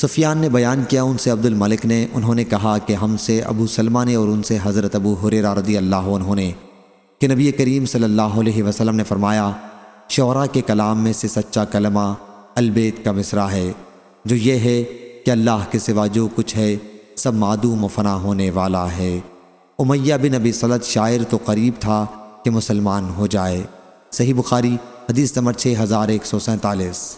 سفیان نے بیان کیا، ان سے عبد الملک نے، انہوں نے کہا کہ ہم سے ابو سلمہ نے اور ان سے حضرت ابو حریرہ رضی اللہ عنہ نے کہ نبی کریم صلی اللہ علیہ وسلم نے فرمایا، شعراء کے کلام میں سے سچا کلمہ البیت کا مصرع ہے، جو یہ ہے کہ اللہ کے سوا جو کچھ ہے سب معدوم و فنا ہونے والا ہے۔ امیہ بن ابی صلت شاعر تو قریب تھا کہ مسلمان ہو جائے۔ صحیح بخاری، حدیث نمبر 6147